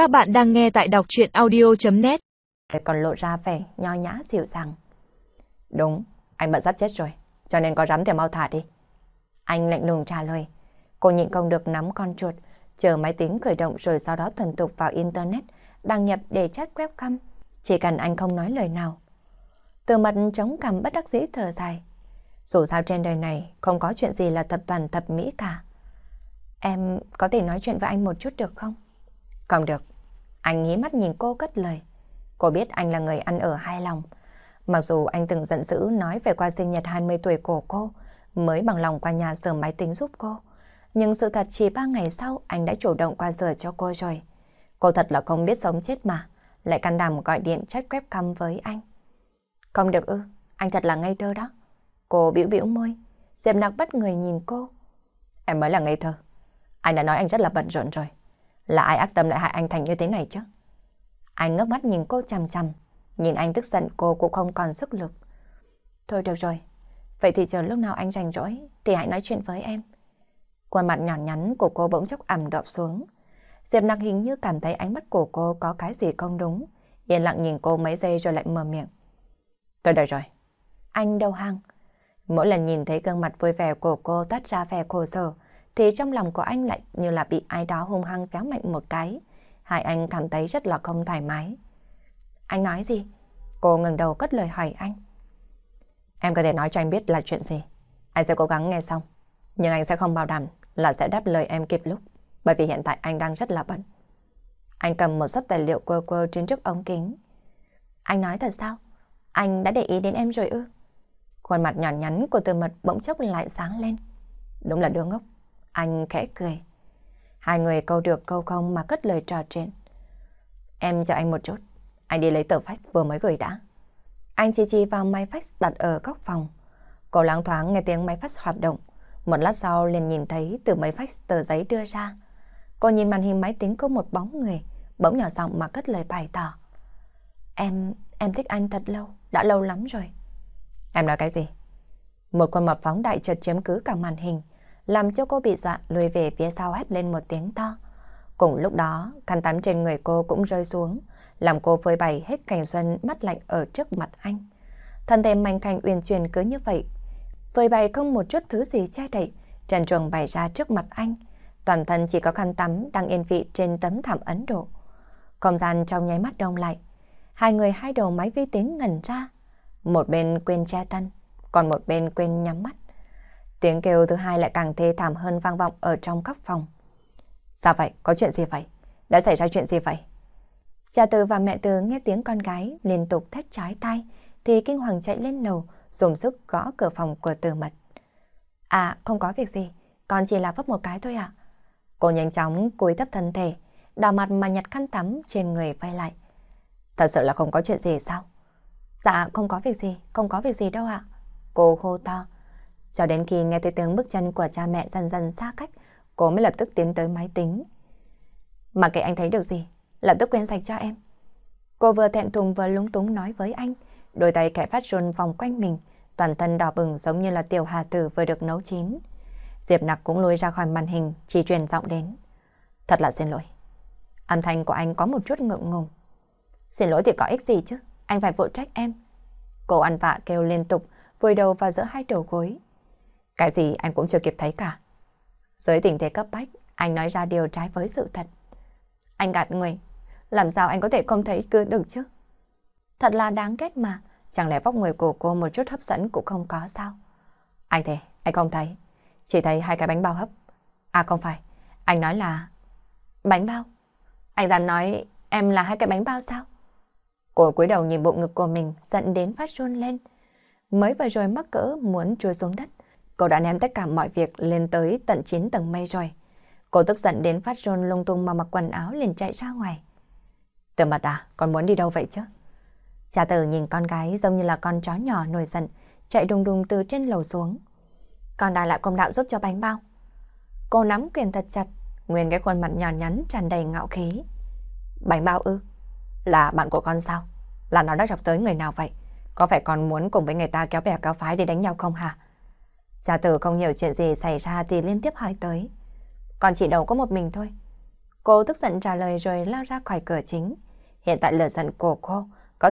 Các bạn đang nghe tại đọc chuyện audio.net Còn lộ ra vẻ nho nhã dịu dàng. Đúng, anh bận sắp chết rồi, cho nên có rắm thì mau thả đi. Anh lạnh lùng trả lời. Cô nhịn không được nắm con chuột, chờ máy tính khởi động rồi sau đó thuần tục vào Internet, đăng nhập để chat webcam. Chỉ cần anh không nói lời nào. Từ mặt chống cằm bất đắc dĩ thở dài. Dù sao trên đời này không có chuyện gì là thập toàn thập mỹ cả. Em có thể nói chuyện với anh một chút được không? Không được. Anh nghĩ mắt nhìn cô cất lời. Cô biết anh là người ăn ở hai lòng. Mặc dù anh từng giận dữ nói về qua sinh nhật 20 tuổi của cô, mới bằng lòng qua nhà sửa máy tính giúp cô. Nhưng sự thật chỉ ba ngày sau anh đã chủ động qua sửa cho cô rồi. Cô thật là không biết sống chết mà, lại can đảm gọi điện chat webcam với anh. Không được ư, anh thật là ngây thơ đó. Cô biểu biểu môi, Diệp Nạc bất người nhìn cô. Em mới là ngây thơ. Anh đã nói anh rất là bận rộn rồi. Là ai ác tâm lại hại anh thành như thế này chứ? Anh ngước mắt nhìn cô chằm chằm, nhìn anh tức giận cô cũng không còn sức lực. Thôi được rồi, vậy thì chờ lúc nào anh rảnh rỗi thì hãy nói chuyện với em. Khuôn mặt nhỏ nhắn của cô bỗng chốc ẩm đọp xuống. Diệp nặc hình như cảm thấy ánh mắt của cô có cái gì không đúng, yên lặng nhìn cô mấy giây rồi lại mở miệng. Tôi đợi rồi. Anh đầu hàng. Mỗi lần nhìn thấy gương mặt vui vẻ của cô toát ra vẻ khổ sở, thì trong lòng của anh lại như là bị ai đó hung hăng kéo mạnh một cái. Hai anh cảm thấy rất là không thoải mái. Anh nói gì? Cô ngừng đầu cất lời hỏi anh. Em có thể nói cho anh biết là chuyện gì. Anh sẽ cố gắng nghe xong. Nhưng anh sẽ không bảo đảm là sẽ đáp lời em kịp lúc. Bởi vì hiện tại anh đang rất là bận. Anh cầm một sấp tài liệu quơ quơ trên trước ống kính. Anh nói thật sao? Anh đã để ý đến em rồi ư? Khuôn mặt nhỏ nhắn của từ mật bỗng chốc lại sáng lên. Đúng là đứa ngốc. Anh khẽ cười. Hai người câu được câu không mà cất lời trò chuyện. Em cho anh một chút. Anh đi lấy tờ fax vừa mới gửi đã. Anh chỉ chỉ vào máy fax đặt ở góc phòng. Cô lắng thoáng nghe tiếng máy fax hoạt động. Một lát sau liền nhìn thấy từ máy fax tờ giấy đưa ra. Cô nhìn màn hình máy tính có một bóng người, bỗng nhỏ giọng mà cất lời bày tỏ. Em, em thích anh thật lâu, đã lâu lắm rồi. Em nói cái gì? Một con mập phóng đại chợt chiếm cứ cả màn hình làm cho cô bị dọa lùi về phía sau hét lên một tiếng to. Cùng lúc đó, khăn tắm trên người cô cũng rơi xuống, làm cô phơi bày hết cảnh xuân mắt lạnh ở trước mặt anh. Thân thể mảnh khảnh uyển chuyển cứ như vậy, phơi bày không một chút thứ gì che đậy, trần truồng bày ra trước mặt anh. Toàn thân chỉ có khăn tắm đang yên vị trên tấm thảm Ấn Độ. Không gian trong nháy mắt đông lại, hai người hai đầu máy vi tính ngẩn ra. Một bên quên che thân, còn một bên quên nhắm mắt. Tiếng kêu thứ hai lại càng thê thảm hơn vang vọng ở trong các phòng. Sao vậy? Có chuyện gì vậy? Đã xảy ra chuyện gì vậy? Cha Từ và mẹ Từ nghe tiếng con gái liên tục thét trái tay thì kinh hoàng chạy lên lầu dùng sức gõ cửa phòng của Từ Mật. À, không có việc gì, con chỉ là vấp một cái thôi ạ. Cô nhanh chóng cúi thấp thân thể, đỏ mặt mà nhặt khăn tắm trên người vay lại. Thật sự là không có chuyện gì sao? Dạ, không có việc gì, không có việc gì đâu ạ. Cô hô to. Cho đến khi nghe thấy tiếng bước chân của cha mẹ dần dần xa cách, cô mới lập tức tiến tới máy tính. Mà kệ anh thấy được gì, lập tức quên sạch cho em. Cô vừa thẹn thùng vừa lúng túng nói với anh, đôi tay kẻ phát run vòng quanh mình, toàn thân đỏ bừng giống như là tiểu hà tử vừa được nấu chín. Diệp nặc cũng lùi ra khỏi màn hình, chỉ truyền giọng đến. Thật là xin lỗi. Âm thanh của anh có một chút ngượng ngùng. Xin lỗi thì có ích gì chứ, anh phải phụ trách em. Cô ăn vạ kêu liên tục, vùi đầu vào giữa hai đầu gối. Cái gì anh cũng chưa kịp thấy cả. Dưới tình thế cấp bách, anh nói ra điều trái với sự thật. Anh gạt người, làm sao anh có thể không thấy cứ được chứ? Thật là đáng ghét mà, chẳng lẽ vóc người của cô một chút hấp dẫn cũng không có sao? Anh thề, anh không thấy, chỉ thấy hai cái bánh bao hấp. À không phải, anh nói là... Bánh bao? Anh dám nói em là hai cái bánh bao sao? Cô cúi đầu nhìn bộ ngực của mình giận đến phát run lên. Mới vừa rồi mắc cỡ muốn chui xuống đất. Cô đã ném tất cả mọi việc lên tới tận 9 tầng mây rồi. Cô tức giận đến phát rôn lung tung mà mặc quần áo liền chạy ra ngoài. Từ mặt à, con muốn đi đâu vậy chứ? Cha tử nhìn con gái giống như là con chó nhỏ nổi giận, chạy đùng đùng từ trên lầu xuống. Con đã lại công đạo giúp cho bánh bao. Cô nắm quyền thật chặt, nguyên cái khuôn mặt nhỏ nhắn tràn đầy ngạo khí. Bánh bao ư? Là bạn của con sao? Là nó đã chọc tới người nào vậy? Có phải con muốn cùng với người ta kéo bè kéo phái đi đánh nhau không hả? Cha tử không hiểu chuyện gì xảy ra thì liên tiếp hỏi tới. Còn chỉ đầu có một mình thôi. Cô tức giận trả lời rồi lao ra khỏi cửa chính. Hiện tại lửa giận của cô có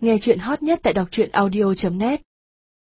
Nghe chuyện hot nhất tại đọc truyện audio.net